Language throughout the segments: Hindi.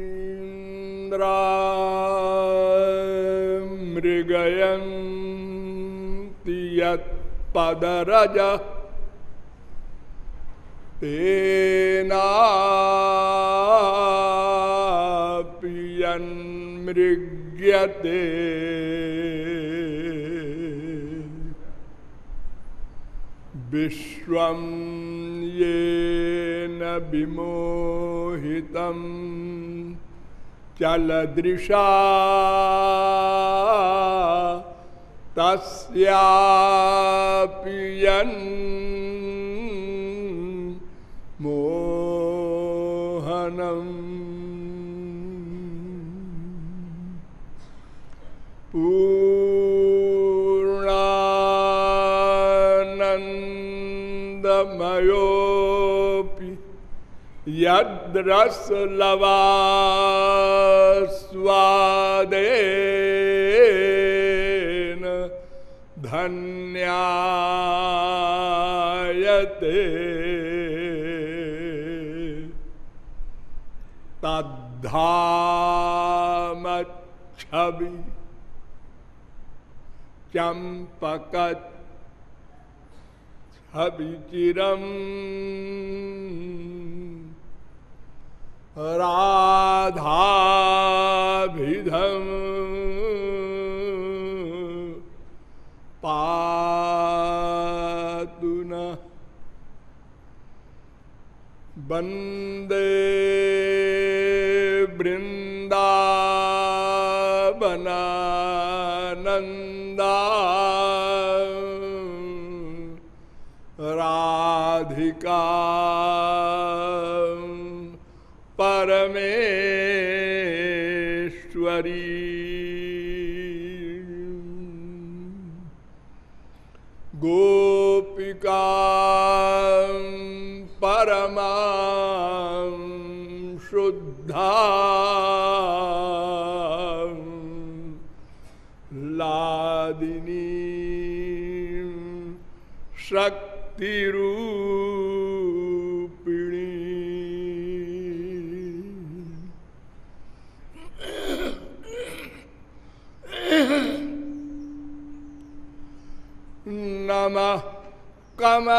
योगीन्द्रा मृगयन्ति यत्पदरज तेनापियन्मृग्यते विश्वं येन विमोहितं चलदृशा तस्यापि यद्रसलवास्वादेन धन्यायते। तद्धामच्छवि चंपकत हविचिरम Ram.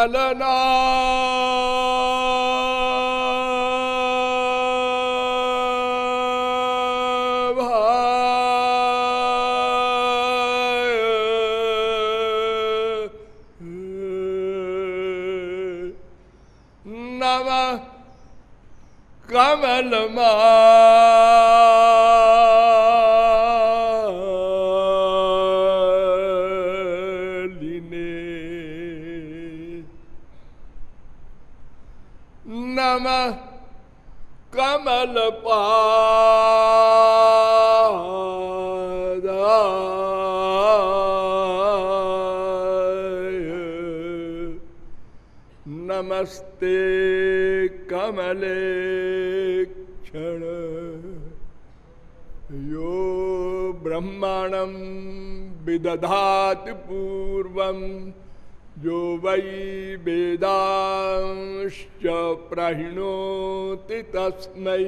कमलना नमः कमलमालिने नमस्ते कमले क्षण यो ब्रह्मणं विदधाति पूर्वं यो वै वेदांश्च प्रहिणोति तस्मै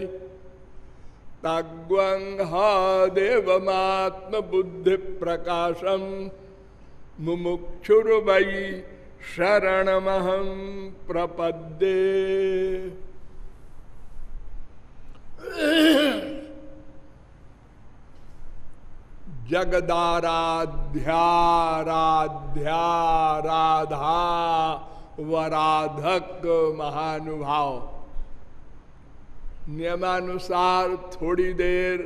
तग्वङ्हा देवमात्मबुद्धिप्रकाशं मुमुक्षुर्वै शरणमहं प्रपद्ये। जगदाराध्याराध्या राधा वराधक महानुभाव। नियमानुसार थोड़ी देर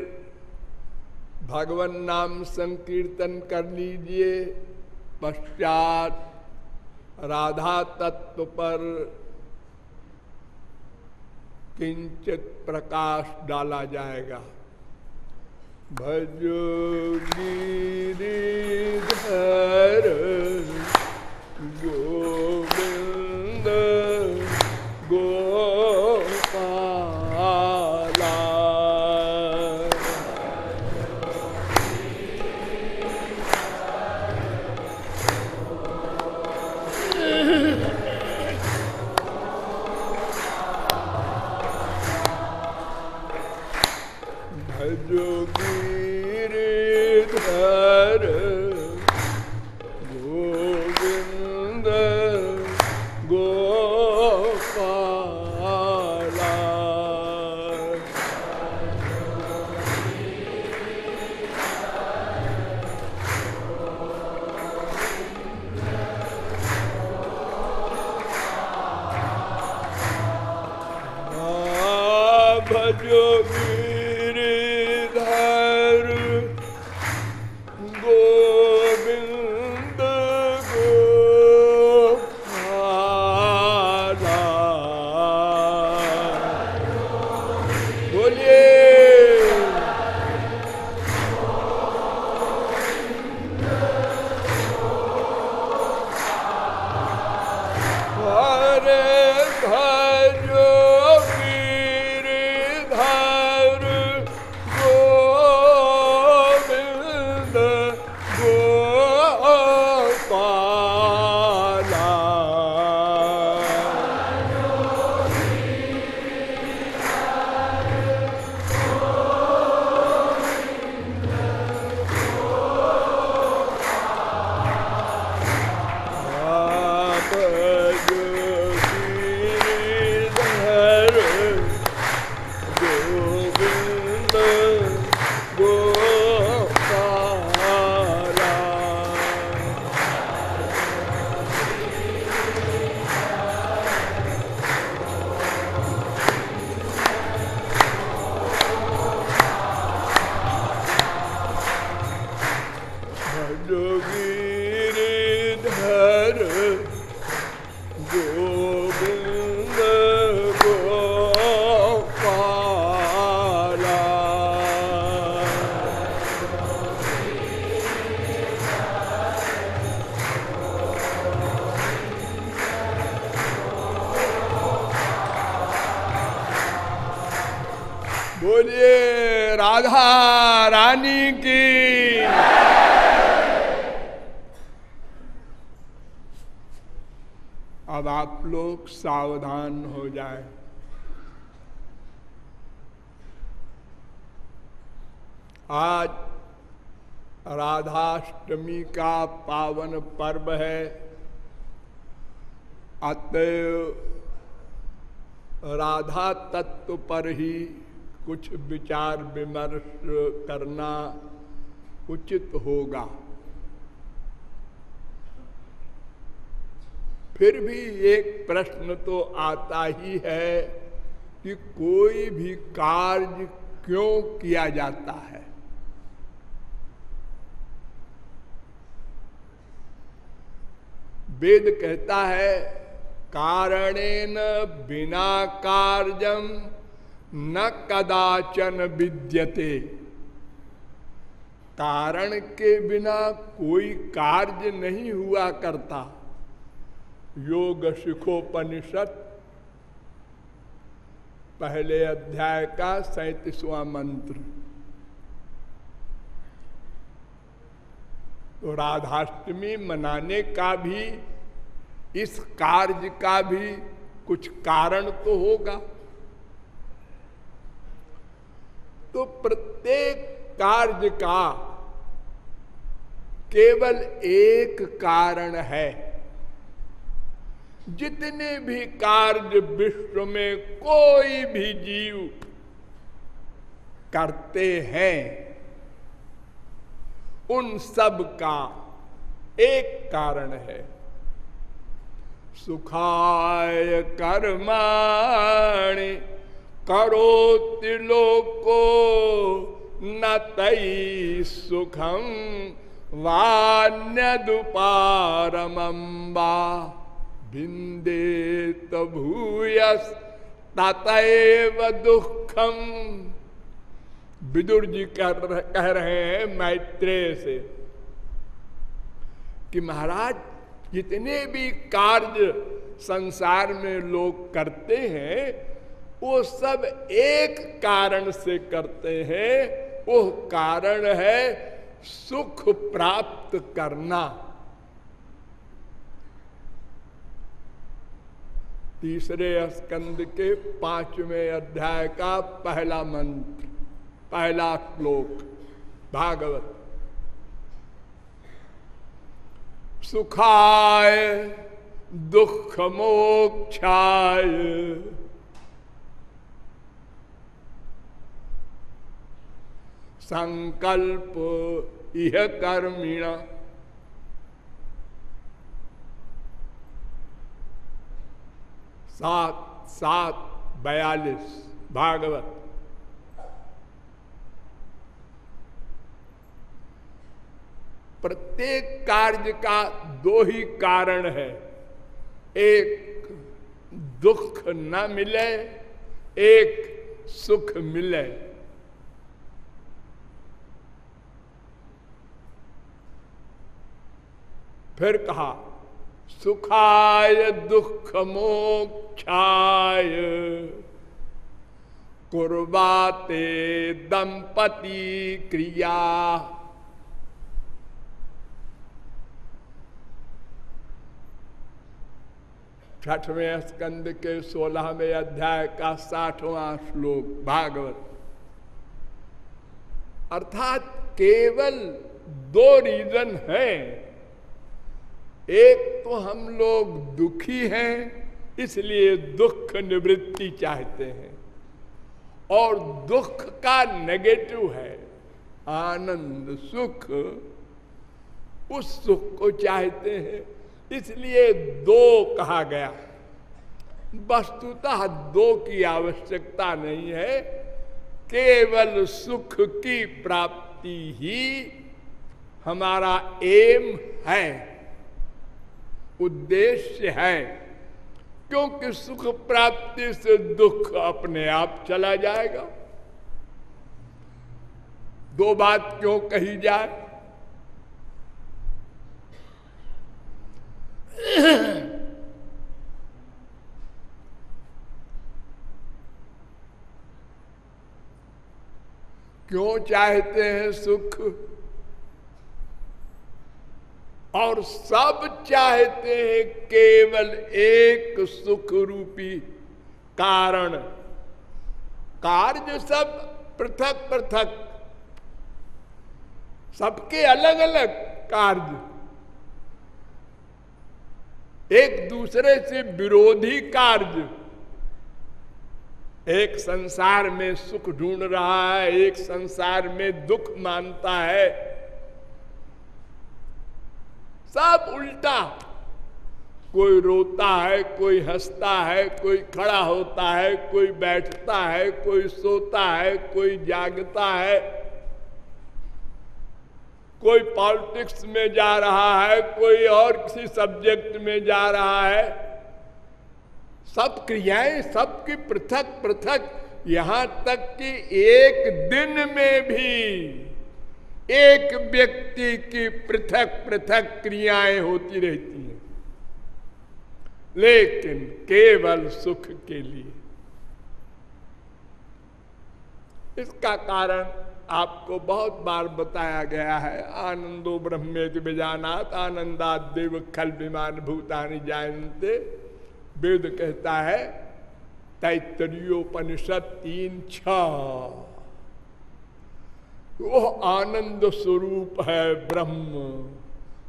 भगवान नाम संकीर्तन कर लीजिए। पश्चात राधा तत्व पर किंचित प्रकाश डाला जाएगा। भजो गिरिधर गोविंद गोपाला लोग सावधान हो जाए। आज राधाष्टमी का पावन पर्व है। अतएव राधा तत्व पर ही कुछ विचार विमर्श करना उचित होगा। फिर भी एक प्रश्न तो आता ही है कि कोई भी कार्य क्यों किया जाता है? वेद कहता है, कारणेन बिना कार्यम न कदाचन विद्यते। कारण के बिना कोई कार्य नहीं हुआ करता। योग शिखोपनिषद पहले अध्याय का सैतीसवां मंत्र। तो राधाष्टमी मनाने का भी, इस कार्य का भी कुछ कारण तो होगा। तो प्रत्येक कार्य का केवल एक कारण है। जितने भी कार्य विश्व में कोई भी जीव करते हैं, उन सब का एक कारण है। सुखाय कर्माणि करोति लोको न तई सुखम वान्यदुपारमंबा बिंदेत भूयस ततएव दुखम। विदुर जी कर, कह रहे हैं मैत्रेय से कि महाराज जितने भी कार्य संसार में लोग करते हैं वो सब एक कारण से करते हैं। वो कारण है सुख प्राप्त करना। तीसरे स्कंद के पाँचवें अध्याय का पहला मंत्र, पहला श्लोक, भागवत। सुखाय दुख मोक्षाय संकल्प यह कर्मिण। सात सात, बयालीस, भागवत। प्रत्येक कार्य का दो ही कारण है। एक दुख न मिले, एक सुख मिले। फिर कहा, सुखाय दुख मोक्षाय कुर्बाते दंपति क्रिया छठवें स्कंद के सोलहवें अध्याय का साठवां श्लोक भागवत अर्थात केवल दो रीजन है एक तो हम लोग दुखी हैं इसलिए दुख निवृत्ति चाहते हैं। और दुख का नेगेटिव है। आनंद सुख, उस सुख को चाहते हैं। इसलिए दो कहा गया। वस्तुतः दो की आवश्यकता नहीं है। केवल सुख की प्राप्ति ही हमारा एम है, उद्देश्य है। क्योंकि सुख प्राप्ति से दुख अपने आप चला जाएगा। दो बात क्यों कही जाए? क्यों चाहते हैं सुख? और सब चाहते हैं केवल एक सुख रूपी कारण। कार्य सब पृथक पृथक। सबके अलग अलग कार्य। एक दूसरे से विरोधी कार्य। एक संसार में सुख ढूंढ रहा है, एक संसार में दुख मानता है। सब उल्टा। कोई रोता है, कोई हंसता है, कोई खड़ा होता है, कोई बैठता है, कोई सोता है, कोई जागता है। कोई पॉलिटिक्स में जा रहा है, कोई और किसी सब्जेक्ट में जा रहा है। सब क्रियाएँ सबकी पृथक पृथक यहाँ तक कि एक दिन में भी एक व्यक्ति की पृथक पृथक क्रियाएँ होती रहती हैं, लेकिन केवल सुख के लिए। इसका कारण आपको बहुत बार बताया गया है, आनंदो ब्रह्मेद बेजानात आनंदात देव खल विमान भूतानी जानते वेद कहता है तैतरीयोपनिषद तीन छ। वो आनंद स्वरूप है ब्रह्म।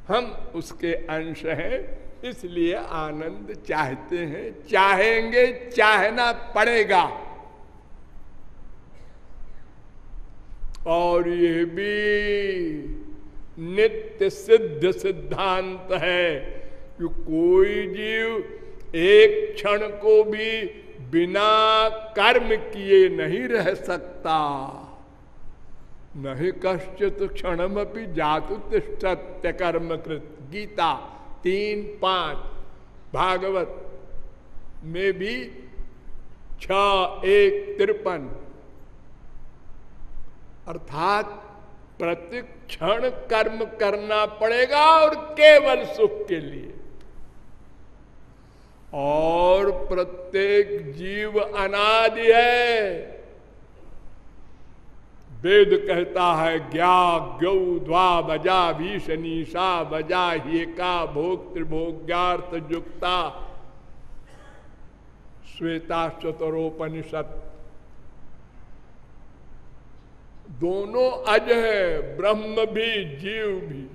हम उसके अंश हैं, इसलिए आनंद चाहते हैं। चाहेंगे, चाहना पड़ेगा। और ये भी नित्य सिद्ध सिद्धांत है कि कोई जीव एक क्षण को भी बिना कर्म किए नहीं रह सकता। नहीं कश्चित क्षण भी जातु सत्य कर्म कृत। गीता तीन पाँच। भागवत। में भी छ एक तिरपन। अर्थात प्रतिक्षण कर्म करना पड़ेगा और केवल सुख के लिए। और प्रत्येक जीव अनादि है। वेद कहता है ज्ञा गौ द्वा बजा भीषणीषा बजा का भोग त्रिभोग्यार्थ युक्ता। श्वेता चतरोपनिषद दोनों अज है, ब्रह्म भी, जीव भी,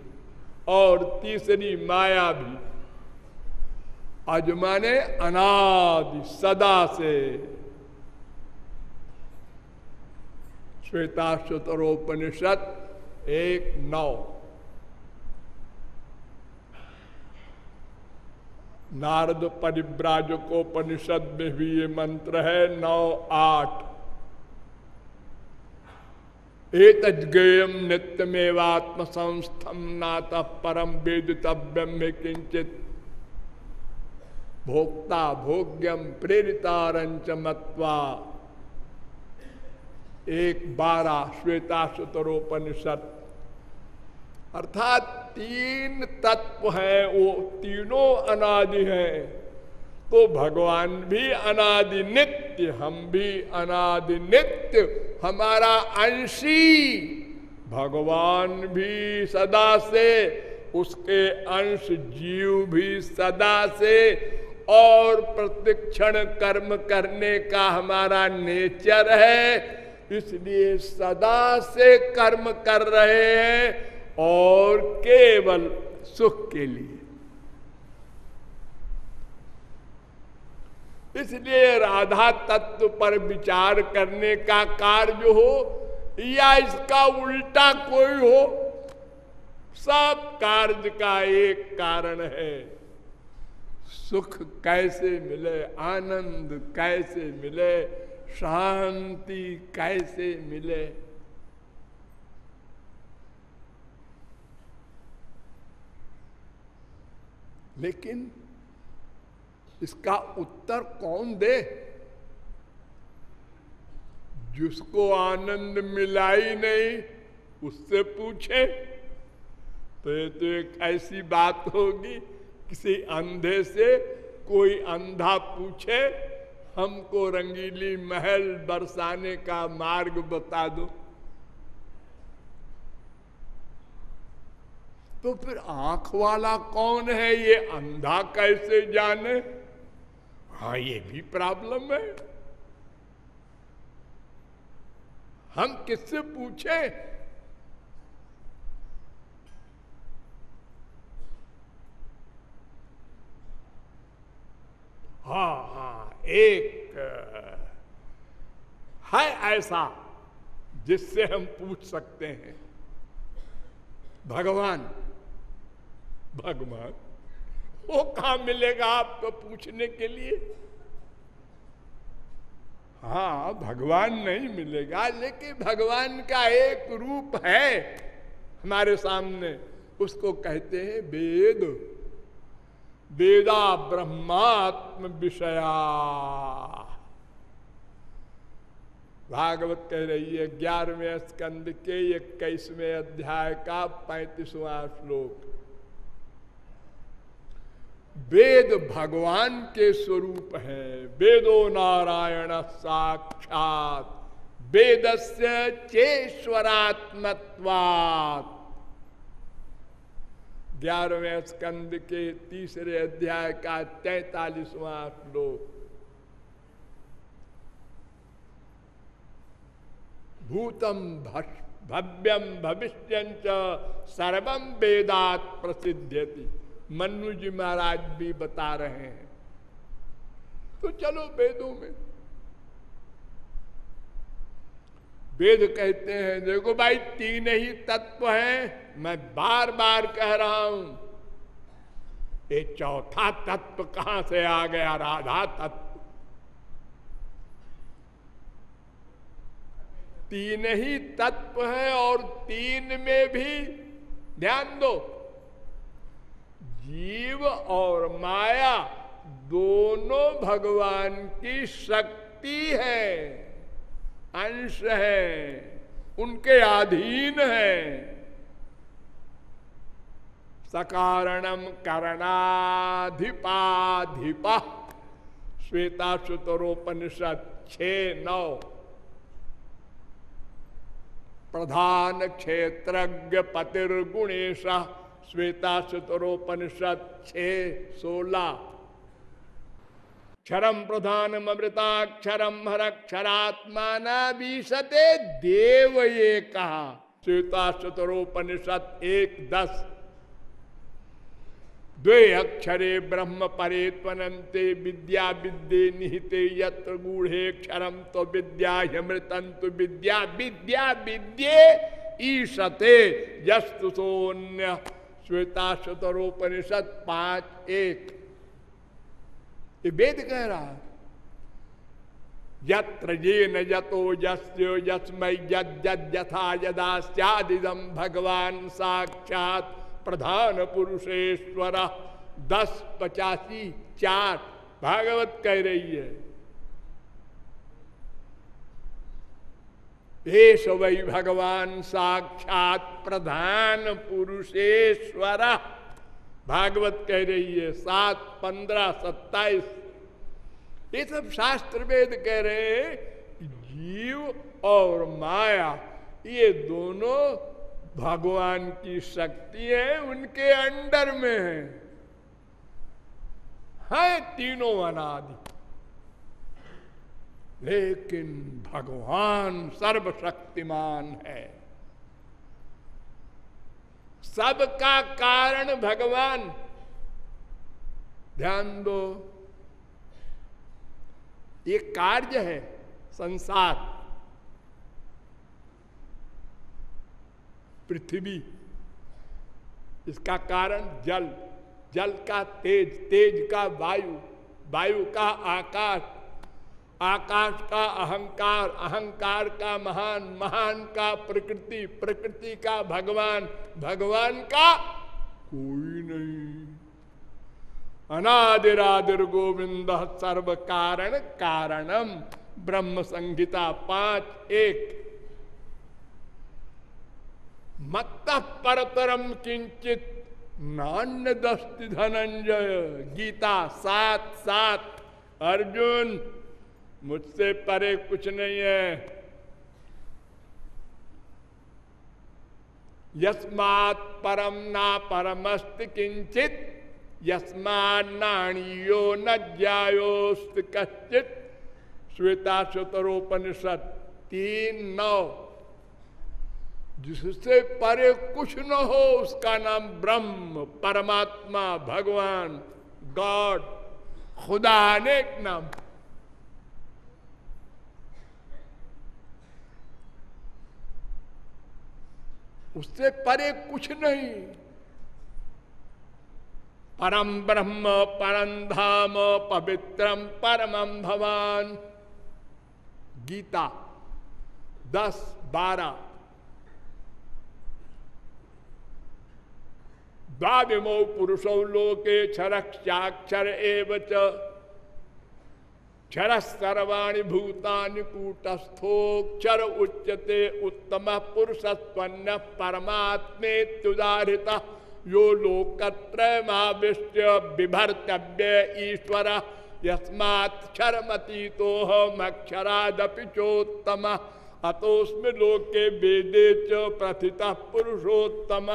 और तीसरी माया भी। अजमाने अनादि, सदा से श्वेता शतरोपनिषद एक नौ। नारद परिव्राजकोपनिषद में भी ये मंत्र है, नौ आठ। एक गेयम नित्यमेवात्म संस्थम नात परम वेदितव्यम में किंचित भोक्ता भोग्यम प्रेरितारंच मत्वा एक बारह श्वेता सुतरोपनिषद अर्थात तीन तत्व हैं, वो तीनों अनादि हैं। तो भगवान भी अनादि नित्य, हम भी अनादि नित्य, हमारा अंशी भगवान भी सदा से, उसके अंश जीव भी सदा से, और प्रतिक्षण कर्म करने का हमारा नेचर है। इसलिए सदा से कर्म कर रहे हैं और केवल सुख के लिए। इसलिए राधा तत्व पर विचार करने का कार्य हो या इसका उल्टा कोई हो, सब कार्य का एक कारण है। सुख कैसे मिले, आनंद कैसे मिले शांति कैसे मिले? लेकिन इसका उत्तर कौन दे? जिसको आनंद मिला ही नहीं, उससे पूछे। तो ये तो एक ऐसी बात होगी, किसी अंधे से कोई अंधा पूछे हमको रंगीली महल बरसाने का मार्ग बता दो। तो फिर आँख वाला कौन है? ये अंधा कैसे जाने? हाँ ये भी प्रॉब्लम है। हम किससे पूछे? हाँ हाँ एक है ऐसा जिससे हम पूछ सकते हैं। भगवान भगवान, वो कहा मिलेगा आपको पूछने के लिए? हाँ भगवान नहीं मिलेगा, लेकिन भगवान का एक रूप है। हमारे सामने उसको कहते हैं वेद। वेदा ब्रह्मात्म विषया। भागवत कह रही है, ग्यारहवें स्कंद के इक्कीसवें अध्याय का पैंतीसवां श्लोक। वेद भगवान के स्वरूप है। वेदो नारायण साक्षात। वेद से चेश्वरात्मत्वात्। ग्यारहवें स्कंद के तीसरे अध्याय का तैतालीसवां श्लोक। भूतम भव्यम भविष्य सर्वम वेदात प्रसिद्ध्यति। मनु जी महाराज भी बता रहे हैं। तो चलो वेदों में। वेद कहते हैं, देखो भाई, तीन ही तत्व हैं। मैं बार बार कह रहा हूँ, ये चौथा तत्व कहाँ से आ गया? राधा तत्व। तीन ही तत्व है और तीन में भी, ध्यान दो, जीव और माया दोनों भगवान की शक्ति है, अंश है, उनके अधीन है। सकारणम करणाधिपाधिपा। श्वेता सुतरोपनिषद छ नौ। प्रधान क्षेत्रज्ञ पतिर्गुणेश श्वेता सुतरोपनिषद छ सोलह क्षरम प्रधान अमृताक्षरम हर क्षरात्मा बीसते देव ये कहा श्वेता शतरोपनिषद एक दस। द्वे अक्षरे ब्रह्म परे त्वनते विद्या विद्ये निहिते यत्र गूढ़े क्षरम तो विद्या हमृतन तो विद्या विद्या विद्ये ईशते यस्तु सोन्य श्वेता शतरोपनिषद पाँच एक। ये वेद कह रहा यत्र ये न यतो यस्य यस्मय यथा यदास्यादिदम भगवान साक्षात प्रधान पुरुषेश्वर, दस पचासी चार, भागवत कह रही है। एस वही भगवान साक्षात प्रधान पुरुषेश्वर, भागवत कह रही है, सात, पंद्रह, सत्ताईस। ये सब शास्त्र वेद कह रहे जीव और माया, ये दोनों भगवान की शक्ति है, उनके अंडर में है। है तीनों अनादि। लेकिन भगवान सर्वशक्तिमान है। सबका कारण भगवान। ध्यान दो, ये कार्य है संसार। पृथ्वी। इसका कारण जल। जल का तेज तेज का वायु। वायु का आकाश। आकाश का अहंकार। अहंकार का महान। महान का प्रकृति। प्रकृति का भगवान। भगवान का कोई नहीं। अनादिरादिर गोविंद सर्व कारण कारणम। ब्रह्म संहिता पाँच, एक। मत्त परतरम किंचित नान्य दस्ति धनंजय गीता सात सात अर्जुन, मुझसे परे कुछ नहीं है। यस्मात् परम ना परमस्त किंचित यस्मान्नाणीयो न ज्यायोस्त कश्चित। श्वेता शतरोपनिषद तीन नौ। जिससे परे कुछ न हो, उसका नाम ब्रह्म, परमात्मा, भगवान, गॉड, खुदा अनेक नाम। उससे परे कुछ नहीं। परम ब्रह्म, परम धाम, पवित्रम परमम भवान। गीता, दस, बारह। द्वादिमो पुरुषो लोके क्षरक्षाक्षर एवं क्षर सर्वाणी भूतानि कूटस्थोक्षर उच्यते उत्तम पुरुष स्वन्य परमात्मेत्युदाहृत। यो लोकत्रयमाविष्ट बिभर्तव्य ईश्वर। यस्माक्षरमतीतोहमक्षरादपि चोत्तम। अतोस्म लोके वेदे च प्रथित पुरुषोत्तम।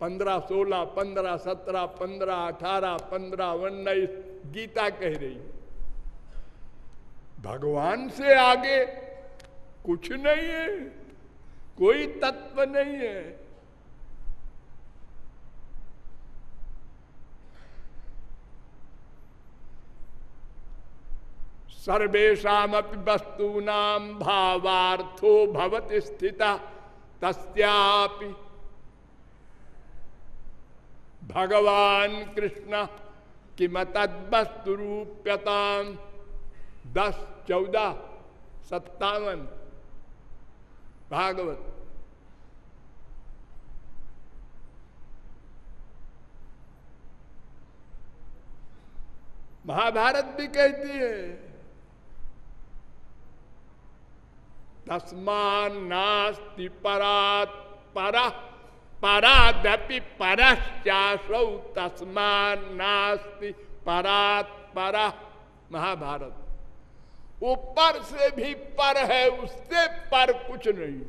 पंद्रह, सोलह, पंद्रह, सत्रह, पंद्रह, अठारह, पंद्रह, उन्नीस, गीता कह रही भगवान से आगे कुछ नहीं है, कोई तत्व नहीं है। सर्वेशा वस्तूना भावार्थो भवति स्थिता, तस्यापि भगवान कृष्ण कि रूप्यता दस चौदह सत्तावन भागवत। महाभारत भी कहती है तस्मान नास्ति परात परा। परादपि परश्चासौ तस्मान नास्ति परात परा महाभारत। वो पर से भी पर है, उससे पर कुछ नहीं।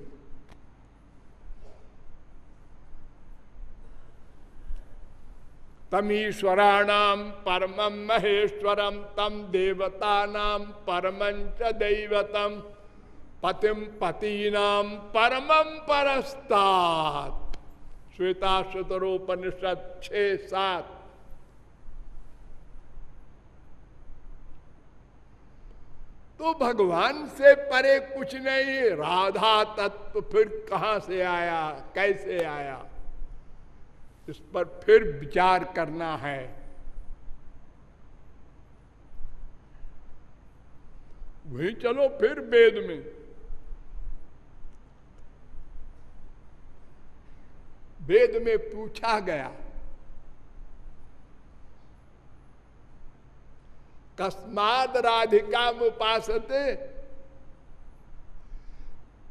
तमीश्वराणाम परमम महेश्वरम तम देवतानाम परमंच दैवतम पतिम पतीनाम परमम परस्तात। श्वेता शतरोपनिषद छ सात। तो भगवान से परे कुछ नहीं, राधा तत्व फिर कहाँ से आया, कैसे आया? इस पर फिर विचार करना है। वही चलो फिर वेद में। वेद में पूछा गया, कस्माद राधिका उपासते।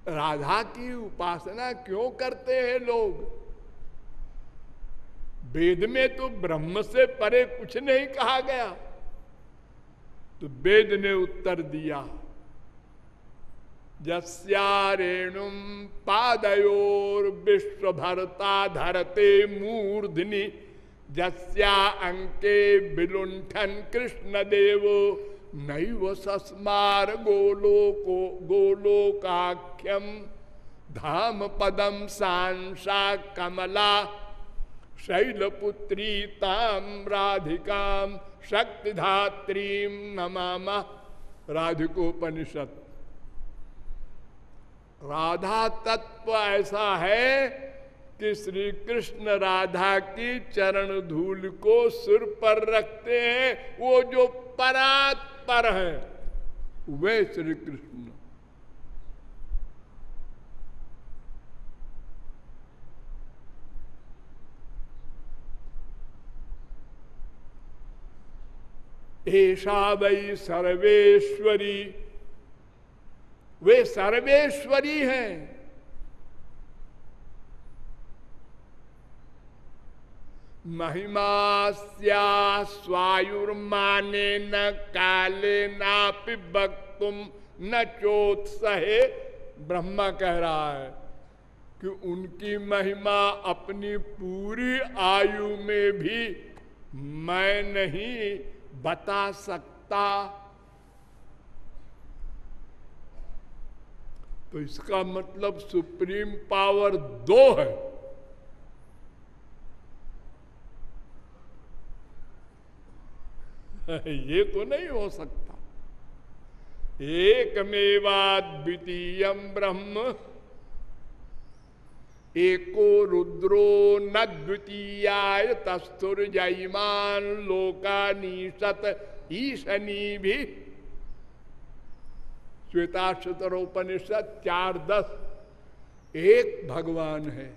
राधा की उपासना क्यों करते हैं लोग? वेद में तो ब्रह्म से परे कुछ नहीं कहा गया। तो वेद ने उत्तर दिया जस्याणु पादयोर धरते मूर्धनि। जस्या अंके विलुंठन कृष्ण देव नैव सस्मार गोलोको गोलोकाख्यम धाम पदम सांसा कमला शैलपुत्री ताम राधिकाम शक्तिधात्रीम नमा राधिकोपनिषद राधा तत्व ऐसा है कि श्री कृष्ण राधा की चरण धूल को सुर पर रखते हैं, वो जो परात पर है, वे श्री कृष्ण ऐसा वही सर्वेश्वरी वे सर्वेश्वरी हैं। महिमा स्वायुर्माने न काले नापि वक्तुम न चोत्सहे। ब्रह्मा कह रहा है कि उनकी महिमा अपनी पूरी आयु में भी मैं नहीं बता सकता। तो इसका मतलब सुप्रीम पावर दो है। ये तो नहीं हो सकता। एकमेवाद्वितीय ब्रह्म, एको रुद्रो न द्वितीयाय तस्तुर्जयमान लोकानीशत ईशनी भी श्वेताशतरोपनिषद चार दस एक भगवान है।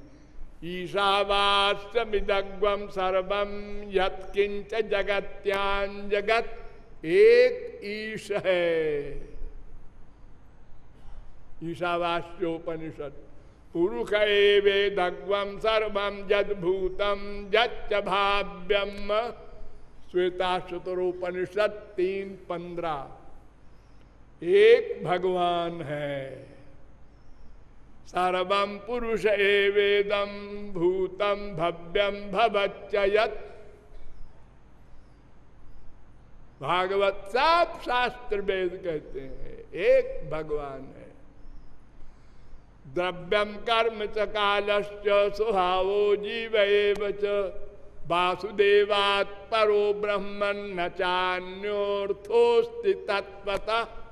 ईशावास्यमिदग्वम सर्वम यत्किंच जगत्यान जगत एक ईश है। ईशावास्योपनिषद पुरुष वेदग्वम सर्वम जदभूतम जच्च भाव्यम। श्वेताशतरोपनिषद तीन पंद्रह। एक भगवान है। सर्वम पुरुष एवेदम भूतम भव्यम भवच्चयत भागवत सब शास्त्र वेद कहते हैं, एक भगवान है। द्रव्यम कर्म च, कालश्च, स्वभावो जीव च। वासुदेवात् परो ब्रह्मन न चान्योर्थोस्ति तत्वता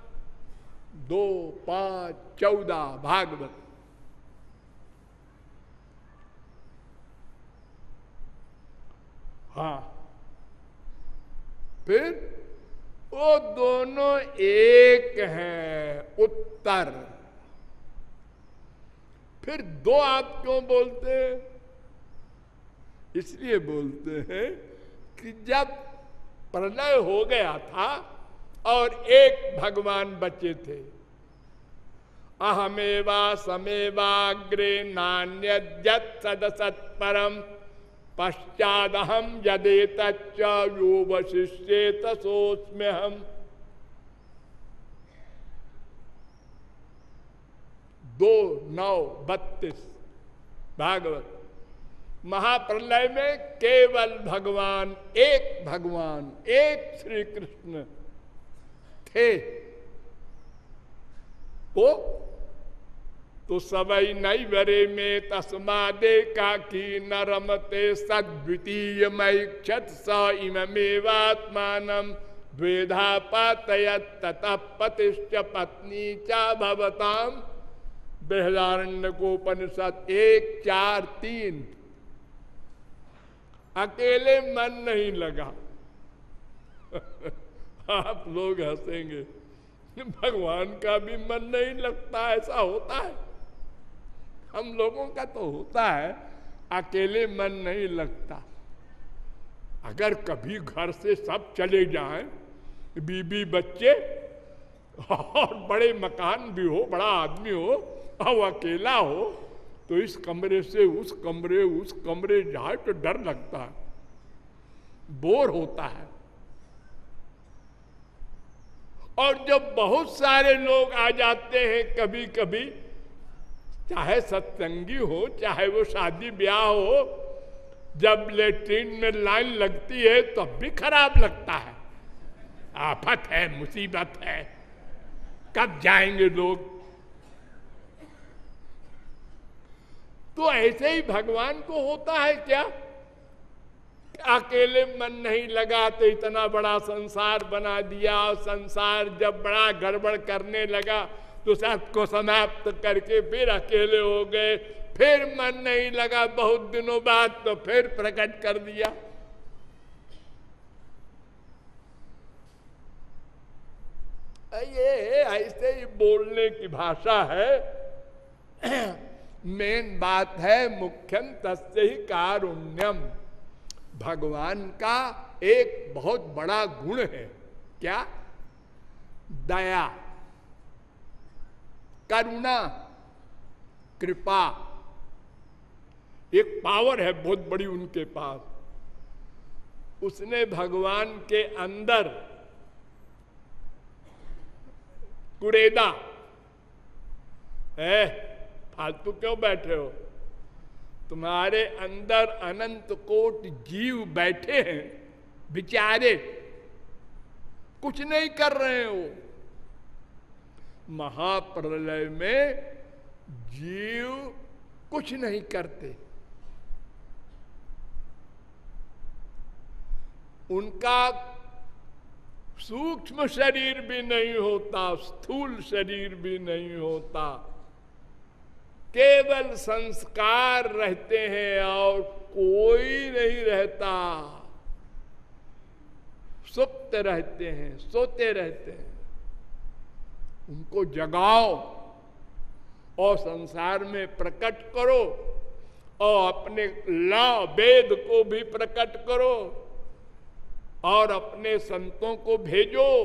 दो, पाँच, चौदह, भागवत। हाँ। फिर वो दोनों एक हैं, उत्तर। फिर दो आप क्यों बोलते? हैं इसलिए बोलते हैं कि जब प्रलय हो गया था और एक भगवान बचे थे अहमेवा समेवाग्रे नान्य सदसत परम पश्चादहम यदे यो वशिष्य तसोस्म्य हम दो नौ बत्तीस। भागवत। महाप्रलय में केवल भगवान, एक भगवान, एक श्री कृष्ण थे। वो तो नई बरे में तस्मादे का की न रमते सद्वितीय क्षत स इमेवात्मान द्वेधा पातयत ततः पतिश्च पत्नी चा भवताम बृहदारण्य को उपनिषद एक, चार, तीन। अकेले मन नहीं लगा। आप लोग हंसेंगे। भगवान का भी मन नहीं लगता, ऐसा होता है। हम लोगों का तो होता है, अकेले मन नहीं लगता। अगर कभी घर से सब चले जाएँ, बीबी बच्चे और बड़े मकान भी हो, बड़ा आदमी हो और अकेला हो तो इस कमरे से, उस कमरे उस कमरे जाए तो डर लगता है, बोर होता है। और जब बहुत सारे लोग आ जाते हैं कभी कभी चाहे सत्संगी हो, चाहे वो शादी ब्याह हो, जब लेट्रिन में लाइन लगती है, तब तो भी खराब लगता है। आफत है, मुसीबत है। कब जाएँगे लोग? तो ऐसे ही भगवान को होता है क्या? अकेले मन नहीं लगा तो इतना बड़ा संसार बना दिया, संसार जब बड़ा गड़बड़ करने लगा तो को समाप्त करके फिर अकेले हो गए। फिर मन नहीं लगा बहुत दिनों बाद तो फिर प्रकट कर दिया। ये ऐसे ही बोलने की भाषा है। मेन बात है मुख्यम तस्य ही कारुण्यम भगवान का एक बहुत बड़ा गुण है। क्या? दया। करुणा, कृपा। एक पावर है बहुत बड़ी उनके पास। उसने भगवान के अंदर कुरेदा। है फालतू क्यों बैठे हो? तुम्हारे अंदर अनंत कोट जीव बैठे हैं, बिचारे। कुछ नहीं कर रहे हो। महाप्रलय में जीव कुछ नहीं करते। उनका सूक्ष्म शरीर भी नहीं होता, स्थूल शरीर भी नहीं होता। केवल संस्कार रहते हैं और कोई नहीं रहता। सुप्त रहते हैं, सोते रहते हैं। उनको जगाओ और संसार में प्रकट करो और अपने ला वेद को भी प्रकट करो और अपने संतों को भेजो,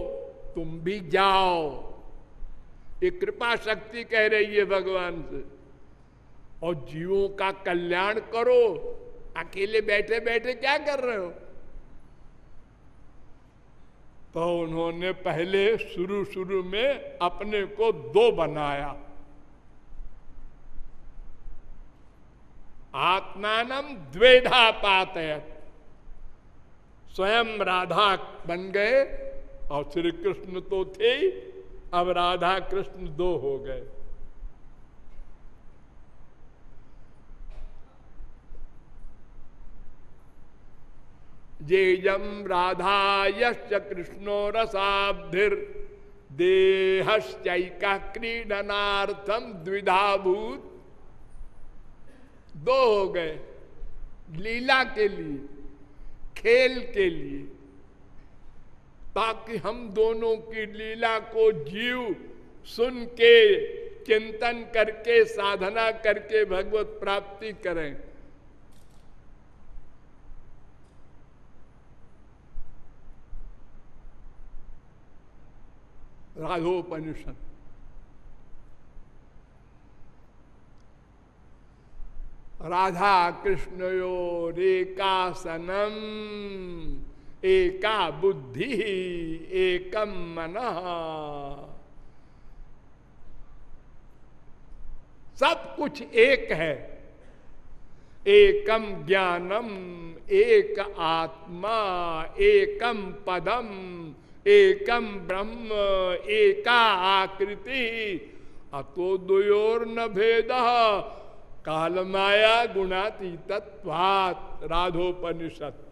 तुम भी जाओ। ये कृपा शक्ति कह रही है भगवान से। और जीवों का कल्याण करो। अकेले बैठे बैठे क्या कर रहे हो? तो उन्होंने पहले शुरू शुरू में अपने को दो बनाया। आत्मानम द्वेधा पातयत स्वयं राधा बन गए और श्री कृष्ण तो थे अब राधा कृष्ण दो हो गए। जेजम राधा यश्च कृष्णो रसाब्धिर। देहश्चैका क्रीडनार्थम द्विधाभूत। दो हो गए। लीला के लिए, खेल के लिए। ताकि हम दोनों की लीला को जीव, सुन के, चिंतन करके, साधना करके भगवत प्राप्ति करें। राघोपनिषद राधा कृष्णयोरेकासनम एका बुद्धि एकम मन। सब कुछ एक है। एकम ज्ञानम, एक आत्मा एकम पदम एकम ब्रह्म एका आकृति अतो दुयोर न भेद। काल माया गुणातीतत्वात राधोपनिषद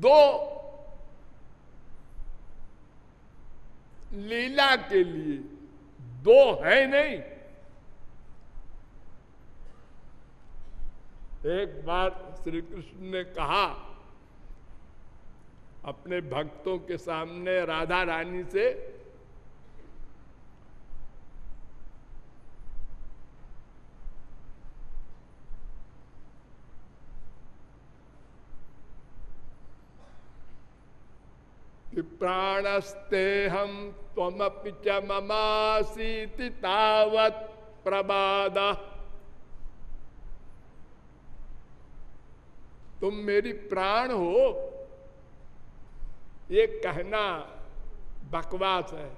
दो लीला के लिए दो है नहीं। एक बार श्री कृष्ण ने कहा, अपने भक्तों के सामने राधा रानी से प्राणस्ते हम तमपि च ममासीति तावत प्रबाद। तुम मेरी प्राण हो। ये कहना बकवास है।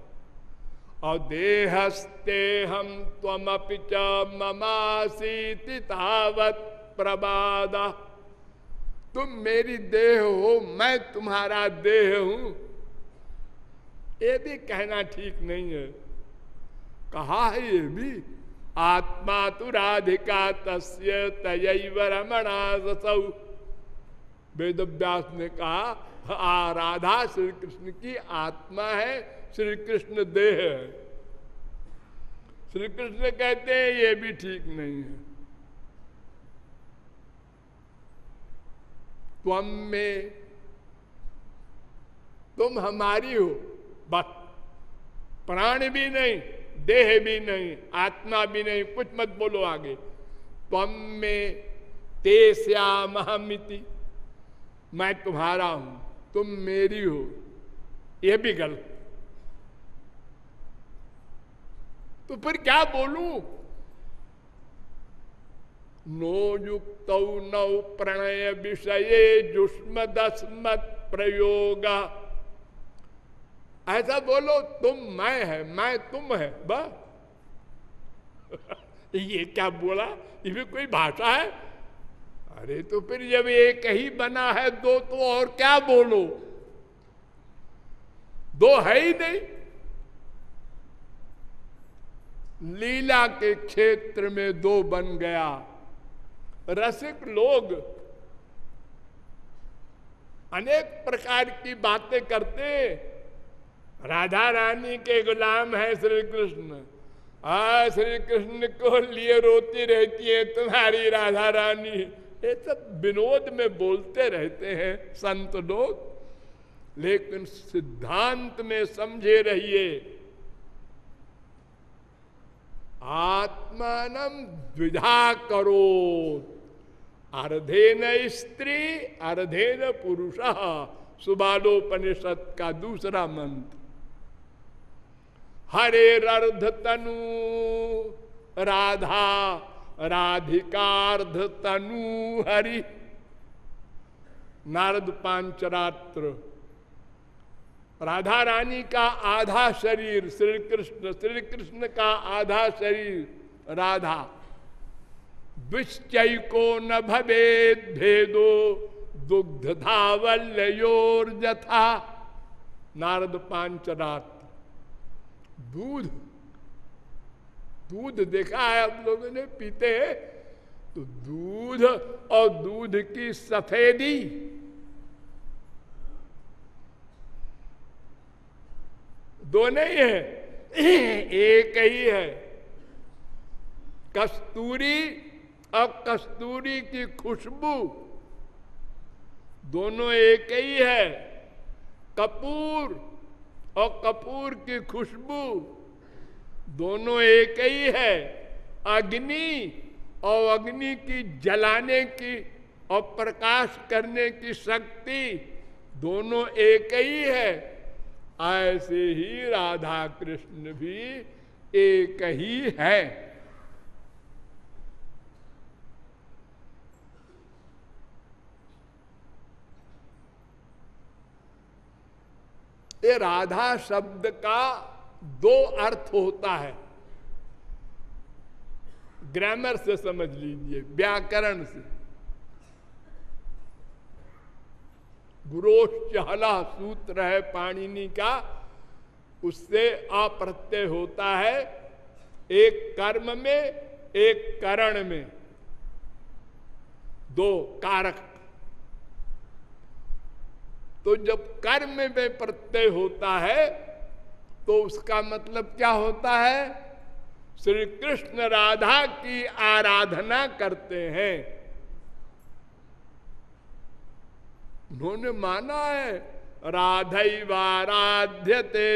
और देहस्ते हम तमपि च ममासीति तावत प्रबादा। तुम मेरी देह हो, मैं तुम्हारा देह हूँ। ये भी कहना ठीक नहीं है। कहा है ये भी, आत्मा तु राधिका तस्य तयव रमणा वेद व्यास ने कहा आ राधा श्री कृष्ण की आत्मा है श्री कृष्ण देह है। श्री कृष्ण कहते हैं, ये भी ठीक नहीं है। त्वम में तुम हमारी हो, बस। प्राण भी नहीं, देह भी नहीं, आत्मा भी नहीं, कुछ मत बोलो आगे। त्वम में ते श्यामहमिति मैं तुम्हारा हूँ, तुम मेरी हो। यह भी गलत। तो फिर क्या बोलू? नो युक्त नौ प्रणय विषय जुष्म दस्मत प्रयोग। ऐसा बोलो, तुम मैं है, मैं तुम है, बस। ये क्या बोला? ये भी कोई भाषा है? अरे तो फिर जब एक ही बना है, दो तो और क्या बोलो? दो है ही नहीं। लीला के क्षेत्र में दो बन गया। रसिक लोग अनेक प्रकार की बातें करते राधा रानी के गुलाम है श्री कृष्ण। आ, श्री कृष्ण को लिए रोती रहती है तुम्हारी राधा रानी। ये सब विनोद में बोलते रहते हैं संत लोग, लेकिन सिद्धांत में समझे रहिए, आत्मान द्विधा करो। अर्धे न स्त्री अर्धे न पुरुष, सुबालोपनिषद का दूसरा मंत्र। हरे अर्ध तनु, राधा राधिकार्ध तनु हरि। नारद पांचरात्र। राधा रानी का आधा शरीर श्री कृष्ण श्री कृष्ण का आधा शरीर, राधा। विश्चय को न भवेद भेदो दुग्ध धावल्योर जथा नारद पांचरात्र। दूध। दूध देखा है आप लोगों ने, पीते हैं। तो दूध और दूध की सफेदी। दो नहीं है, एक ही है। कस्तूरी और कस्तूरी की खुशबू दोनों एक ही है। कपूर और कपूर की खुशबू दोनों एक ही है। अग्नि और अग्नि की जलाने की और प्रकाश करने की शक्ति दोनों एक ही है। ऐसे ही राधा कृष्ण भी एक ही है। ये राधा शब्द का दो अर्थ होता है। ग्रामर से समझ लीजिए, व्याकरण से। गुरोश्चहला सूत्र है पाणिनि का, उससे अप्रत्यय होता है एक कर्म में, एक करण में। दो कारक। तो जब कर्म में प्रत्यय होता है तो उसका मतलब क्या होता है? श्री कृष्ण राधा की आराधना करते हैं। उन्होंने माना है राधैवाराध्यते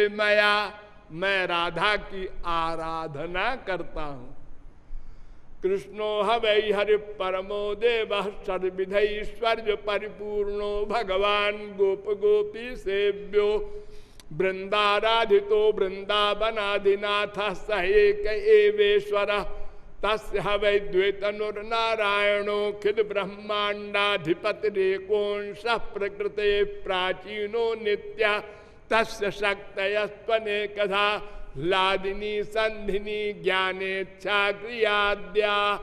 मया, मैं राधा की आराधना करता हूँ। कृष्णो हवै हरि परमो देव सर्विधैश्वर्य परिपूर्णो, भगवान गोप गोपी सेव्यो। वृंदाराधितो वृंदावनाधिनाथ सहेक एवेश्वर। तस् हवै द्वैतनुर्नारायणो खिल ब्रह्मांडाधिपतिरेकोंश प्रकृते प्राचीनो नित्या। तस्य शक्तयस्वने कथा, लादिनी संधिनी ज्ञानेच्छा क्रियाद्या।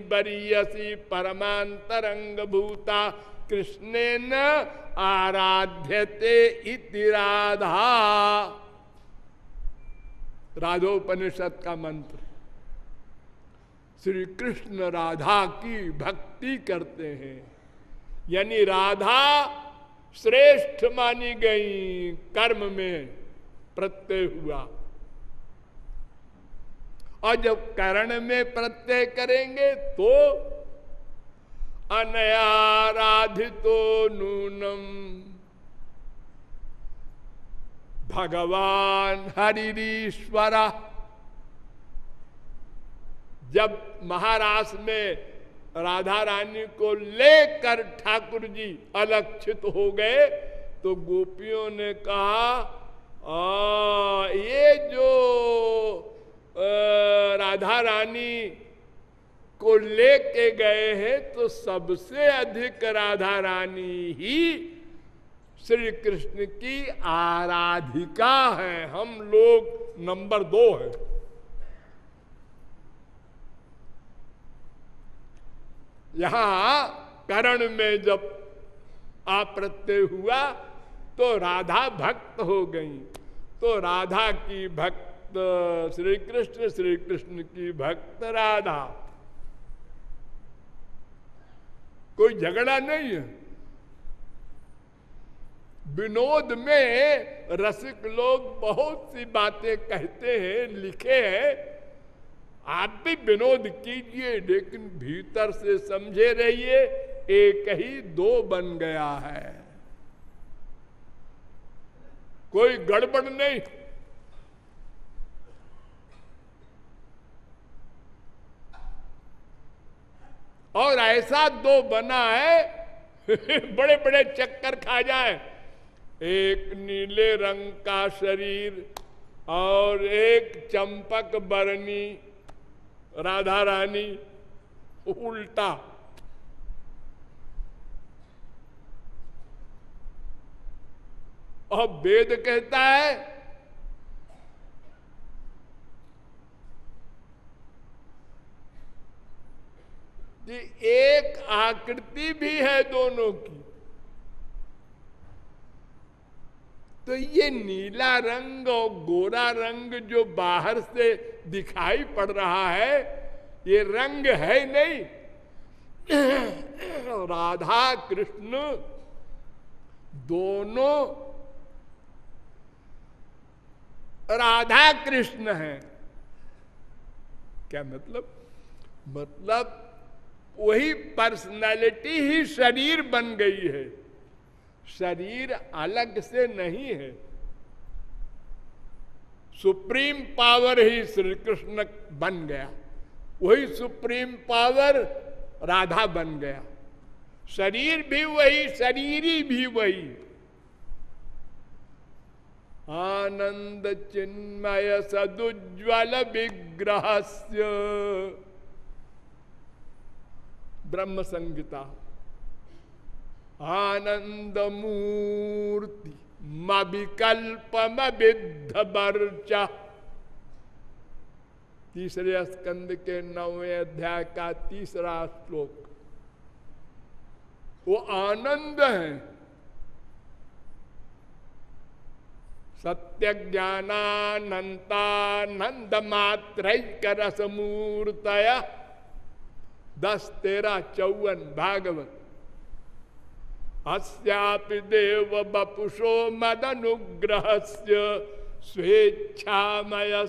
बरीयसी परमांतरंग भूता कृष्णेन आराध्यते इति राधा। राधोपनिषद का मंत्र। श्री कृष्ण राधा की भक्ति करते हैं। यानी राधा श्रेष्ठ मानी गई कर्म में प्रत्यय हुआ। और जब करण में प्रत्यय करेंगे तो अनयाराधितो नूनम। भगवान हरिश्वरा जब महाराष्ट्र में राधा रानी को लेकर ठाकुर जी अलक्षित हो गए तो गोपियों ने कहा आ, ये जो आ, राधा रानी को लेके गए हैं तो सबसे अधिक राधा रानी ही श्री कृष्ण की आराधिका है। हम लोग नंबर दो है। यहाँ करण में जब आप्रत्यय हुआ तो राधा भक्त हो गई। तो राधा की भक्त, श्री कृष्ण श्री कृष्ण की भक्त राधा। कोई झगड़ा नहीं है। विनोद में रसिक लोग बहुत सी बातें कहते हैं, लिखे हैं। आप भी विनोद कीजिए, लेकिन भीतर से समझे रहिए, एक ही दो बन गया है। कोई गड़बड़ नहीं। और ऐसा दो बना है बड़े बड़े चक्कर खा जाए। एक नीले रंग का शरीर और एक चंपक बरनी, राधा रानी, उल्टा। और वेद कहता है कि एक आकृति भी है दोनों की। तो ये नीला रंग और गोरा रंग जो बाहर से दिखाई पड़ रहा है, ये रंग है नहीं। राधा कृष्ण दोनों राधा कृष्ण है। क्या मतलब? मतलब वही पर्सनालिटी ही शरीर बन गई है। शरीर अलग से नहीं है। सुप्रीम पावर ही श्री कृष्ण बन गया। वही सुप्रीम पावर राधा बन गया। शरीर भी वही, शरीरी भी वही। आनंद चिन्मय सदुज्वल विग्रह ब्रह्म संगीता आनंद मूर्ति मिकल्प विद्ध बर्चा तीसरे स्कंद के नवे अध्याय का तीसरा श्लोक। वो आनंद है। सत्य ज्ञानानंतानंद मात्र रस मूर्त दस तेरह चौवन भागवत अस्यापि देव बपुषो मदनुग्रह स्वेच्छामय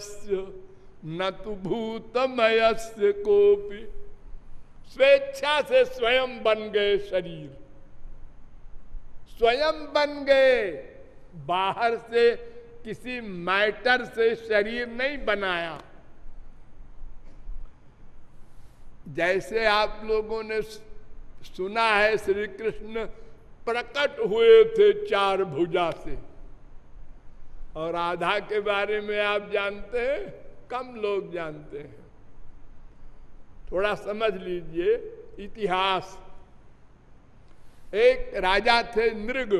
न तो भूतमय कोपी स्वेच्छा से स्वयं बन गए शरीर। स्वयं बन गए। बाहर से किसी मैटर से शरीर नहीं बनाया। जैसे आप लोगों ने सुना है श्री कृष्ण प्रकट हुए थे चार भुजा से। और राधा के बारे में आप जानते हैं, कम लोग जानते हैं। थोड़ा समझ लीजिए, इतिहास। एक राजा थे नृग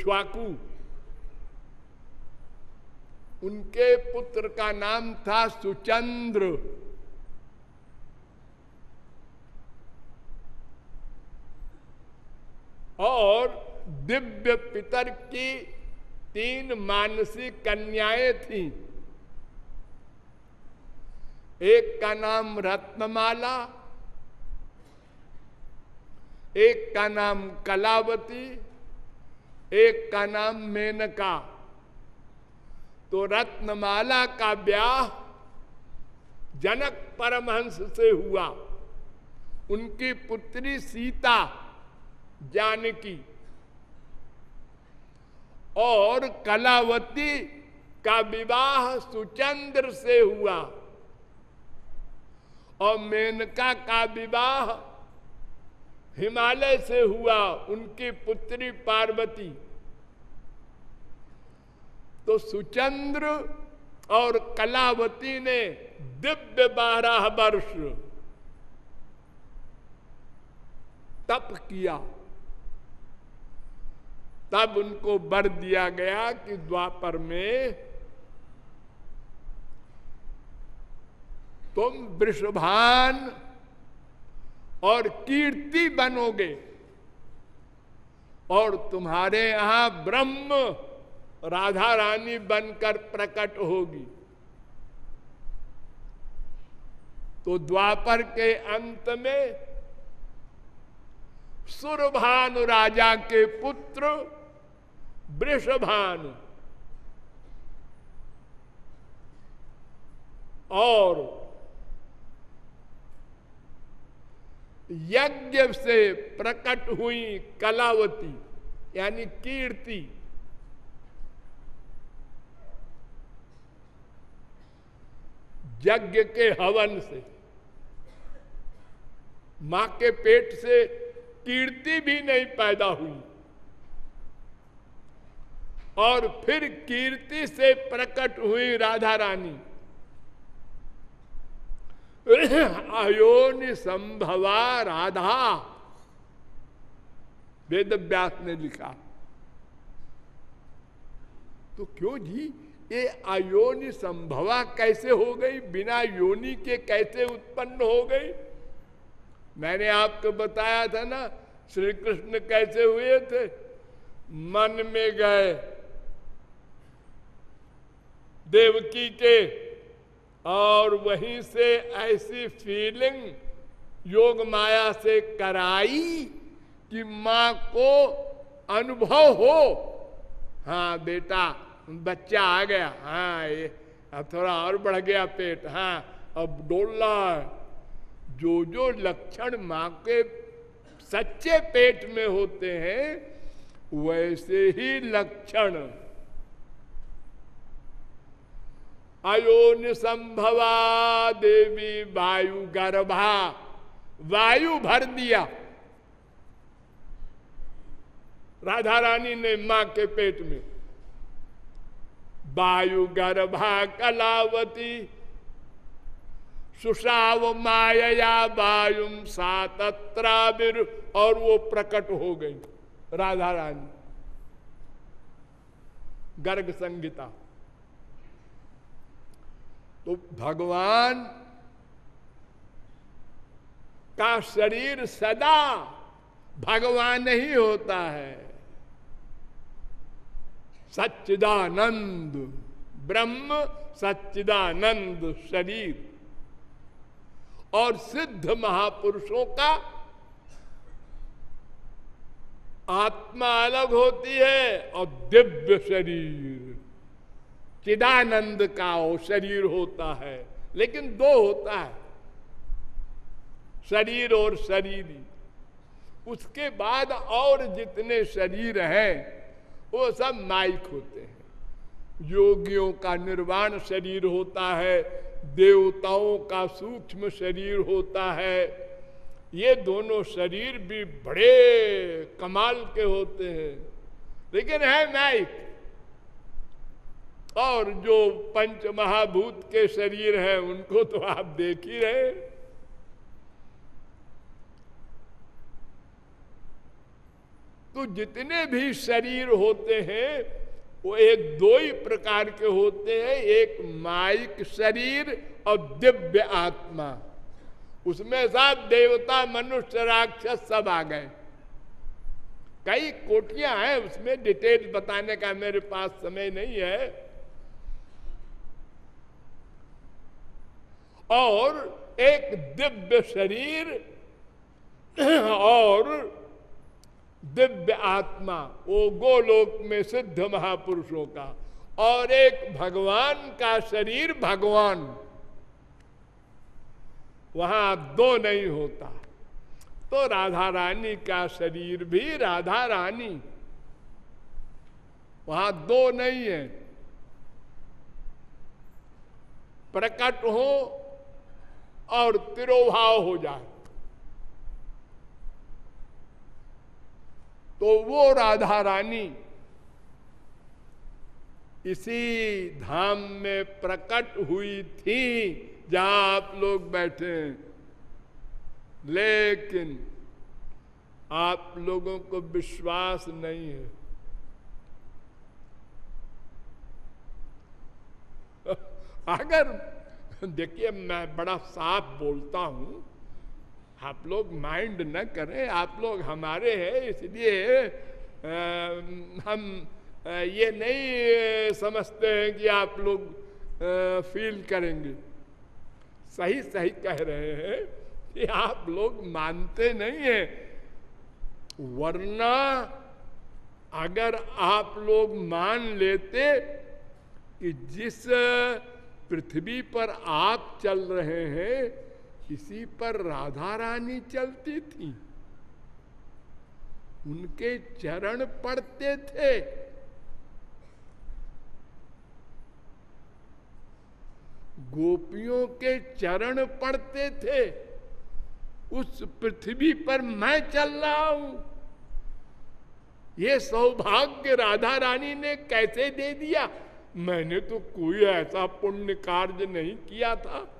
छुआकू उनके पुत्र का नाम था सुचंद्र। और दिव्य पितर की तीन मानसिक कन्याएँ थी। एक का नाम रत्नमाला, एक का नाम कलावती, एक का नाम मेनका। तो रत्नमाला का ब्याह जनक परमहंस से हुआ। उनकी पुत्री सीता जानकी और कलावती का विवाह सुचंद्र से हुआ। और मेनका का विवाह हिमालय से हुआ। उनकी पुत्री पार्वती तो सुचंद्र और कलावती ने दिव्य बारह वर्ष तप किया। तब उनको बर दिया गया कि द्वापर में तुम वृषभान और कीर्ति बनोगे और तुम्हारे यहाँ ब्रह्म राधा रानी बनकर प्रकट होगी। तो द्वापर के अंत में सुरभानु राजा के पुत्र वृषभानु और यज्ञ से प्रकट हुई कलावती, यानी कीर्ति यज्ञ के हवन से, माँ के पेट से कीर्ति भी नहीं पैदा हुई। और फिर कीर्ति से प्रकट हुई राधा रानी। अयोन संभवा राधा वेद व्यास ने लिखा। तो क्यों जी ये अयोनि संभवा कैसे हो गई? बिना योनि के कैसे उत्पन्न हो गई? मैंने आपको बताया था ना श्री कृष्ण कैसे हुए थे? मन में गए। देवकी के, और वहीं से ऐसी फीलिंग योग माया से कराई कि माँ को अनुभव हो। हाँ बेटा बच्चा आ गया। हाँ ये अब थोड़ा और बढ़ गया पेट। हाँ अब डोला। जो जो लक्षण माँ के सच्चे पेट में होते हैं, वैसे ही लक्षण। अयोन संभवा देवी वायु गर्भा। वायु भर दिया। राधा रानी ने माँ के पेट में। वायु गर्भा कलावती सुषाव माया वायुम सातत्राविर और वो प्रकट हो गई राधा रानी गर्ग संगीता तो भगवान का शरीर सदा भगवान ही होता है। सच्चिदानंद, ब्रह्म सच्चिदानंद शरीर। और सिद्ध महापुरुषों का आत्मा अलग होती है और दिव्य शरीर। चिदानंद का वो शरीर होता है, लेकिन दो होता है। शरीर और शरीरी। उसके बाद और जितने शरीर हैं वो सब माइक होते हैं। योगियों का निर्वाण शरीर होता है, देवताओं का सूक्ष्म शरीर होता है। ये दोनों शरीर भी बड़े कमाल के होते हैं। लेकिन है माइक और जो पंच महाभूत के शरीर हैं, उनको तो आप देख ही रहे तो जितने भी शरीर होते हैं, वो एक दो ही प्रकार के होते हैं, एक माइक शरीर और दिव्य आत्मा। उसमें सब देवता, मनुष्य, राक्षस सब आ गए। कई कोटियाँ हैं, उसमें डिटेल बताने का मेरे पास समय नहीं है। और एक दिव्य शरीर और दिव्य आत्मा, वो गोलोक में सिद्ध महापुरुषों का। और एक भगवान का शरीर भगवान। वहाँ दो नहीं होता। तो राधा रानी का शरीर भी राधा रानी। वहाँ दो नहीं है। प्रकट हो और तिरोभाव हो जाए। तो वो राधा रानी इसी धाम में प्रकट हुई थी, जहाँ आप लोग बैठे हैं। लेकिन आप लोगों को विश्वास नहीं है। अगर, देखिए, मैं बड़ा साफ़ बोलता हूँ आप लोग माइंड न करें, आप लोग हमारे हैं, इसलिए हम ये नहीं समझते हैं कि आप लोग फील करेंगे। सही सही कह रहे हैं कि आप लोग मानते नहीं हैं। वरना, अगर आप लोग मान लेते कि जिस, पृथ्वी पर आप चल रहे हैं इसी पर राधा रानी चलती थी। उनके चरण पड़ते थे। गोपियों के चरण पड़ते थे। उस पृथ्वी पर मैं चल रहा हूँ। ये सौभाग्य राधा रानी ने कैसे दे दिया? मैंने तो कोई ऐसा पुण्य कार्य नहीं किया था।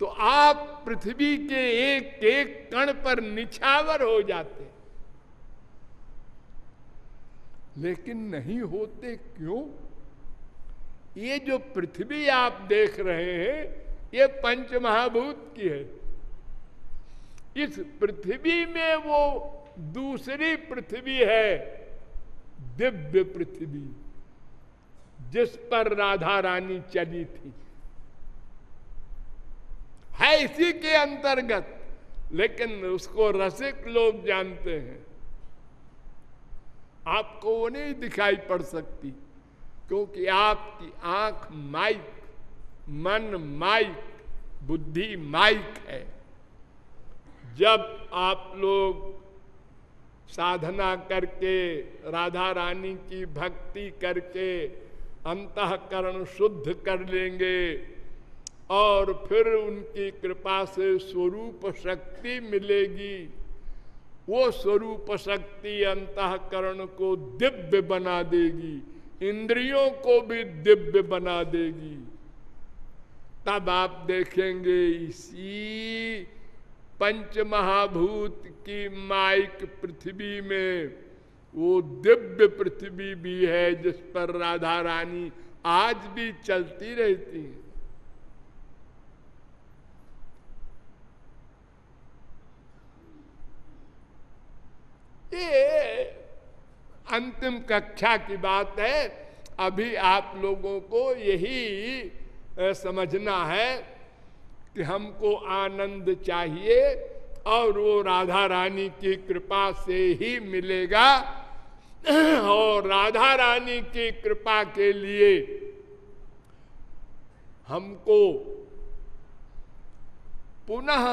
तो आप पृथ्वी के एक एक कण पर निछावर हो जाते। लेकिन नहीं होते क्यों? ये जो पृथ्वी आप देख रहे हैं, ये पंच महाभूत की है। इस पृथ्वी में वो दूसरी पृथ्वी है, दिव्य पृथ्वी, जिस पर राधा रानी चली थी। है इसी के अंतर्गत, लेकिन उसको रसिक लोग जानते हैं। आपको वो नहीं दिखाई पड़ सकती, क्योंकि आपकी आँख माइक, मन माइक, बुद्धि माइक है। जब आप लोग साधना करके, राधा रानी की भक्ति करके, अंतकरण शुद्ध कर लेंगे और फिर उनकी कृपा से स्वरूप शक्ति मिलेगी। वो स्वरूप शक्ति अंतकरण को दिव्य बना देगी, इंद्रियों को भी दिव्य बना देगी। तब आप देखेंगे इसी पंच महाभूत की माइक पृथ्वी में, वो दिव्य पृथ्वी भी है जिस पर राधा रानी आज भी चलती रहती है। ये अंतिम कक्षा की बात है। अभी आप लोगों को यही समझना है कि हमको आनंद चाहिए और वो राधा रानी की कृपा से ही मिलेगा। और राधा रानी की कृपा के लिए हमको पुनः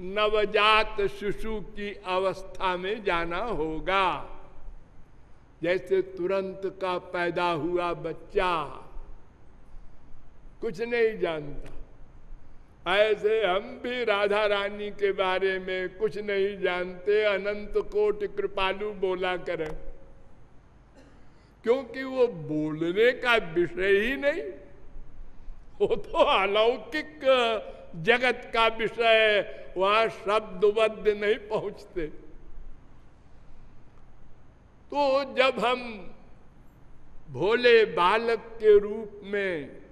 नवजात शिशु की अवस्था में जाना होगा। जैसे तुरंत का पैदा हुआ बच्चा, कुछ नहीं जानता। ऐसे हम भी राधा रानी के बारे में कुछ नहीं जानते। अनंत कोट कृपालु बोला करें, क्योंकि वो बोलने का विषय ही नहीं। वो तो अलौकिक जगत का विषय वहाँ शब्दबद्ध नहीं पहुँचते। तो जब हम भोले बालक के रूप में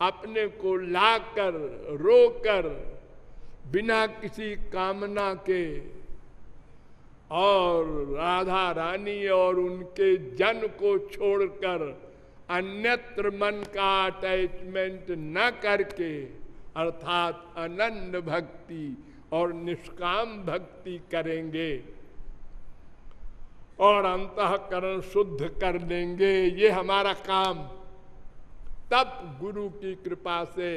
अपने को लाकर, रोकर, बिना किसी कामना के, और राधा रानी और उनके जन को छोड़कर अन्यत्र मन का अटैचमेंट न करके अर्थात अनंत भक्ति और निष्काम भक्ति करेंगे और अंतकरण शुद्ध कर लेंगे। ये हमारा काम। तब गुरु की कृपा से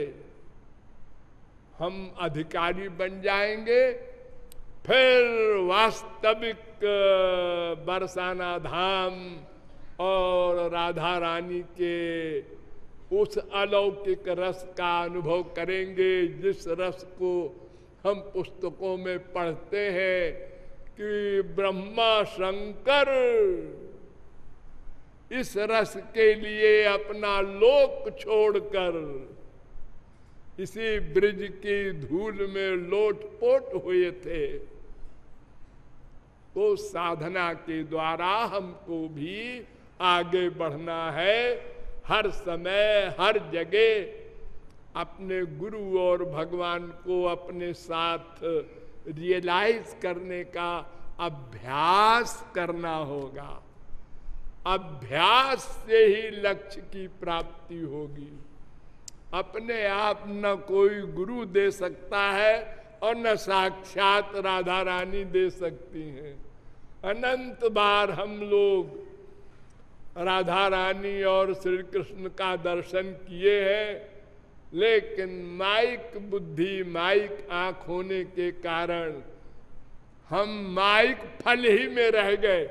हम अधिकारी बन जाएँगे। फिर वास्तविक, बरसाना धाम और राधा रानी के उस अलौकिक रस का अनुभव करेंगे, जिस रस को हम पुस्तकों में पढ़ते हैं कि ब्रह्मा शंकर। इस रस के लिए अपना लोक छोड़कर, इसी ब्रिज की धूल में लोटपोट हुए थे। तो साधना के द्वारा हमको भी आगे बढ़ना है। हर समय, हर जगह अपने गुरु और भगवान को अपने साथ रियलाइज़ करने का अभ्यास करना होगा। अभ्यास से ही लक्ष्य की प्राप्ति होगी। अपने आप न कोई गुरु दे सकता है और न साक्षात राधा रानी दे सकती हैं। अनंत बार हम लोग राधा रानी और श्री कृष्ण का दर्शन किए हैं, लेकिन माइक बुद्धि, माइक आँख होने के कारण हम माइक फल ही में रह गए।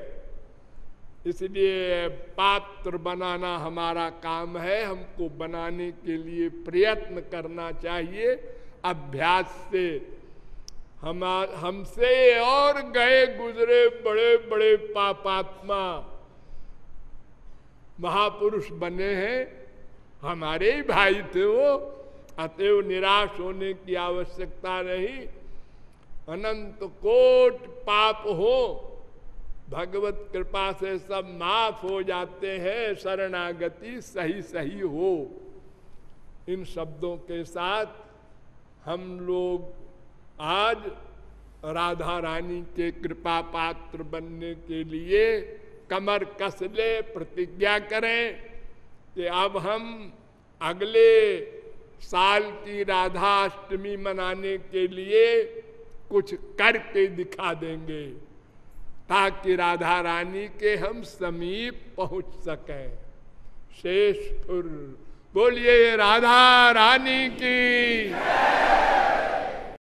इसलिए पात्र बनाना हमारा काम है, हमको बनाने के लिए प्रयत्न करना चाहिए। अभ्यास से हम, हमसे और गए गुजरे बड़े बड़े पापात्मा। महापुरुष बने हैं। हमारे ही भाई थे वो। अतएव निराश होने की आवश्यकता नहीं। अनंत कोट पाप हो। भगवत कृपा से सब माफ़ हो जाते हैं। शरणागति सही सही हो। इन शब्दों के साथ हम लोग आज राधा रानी के कृपा पात्र बनने के लिए कमर कस ले प्रतिज्ञा करें कि अब हम अगले साल की राधा अष्टमी मनाने के लिए कुछ करके दिखा देंगे, ताकि राधा रानी के हम समीप पहुँच सकें। शेष बोलिए राधा रानी की।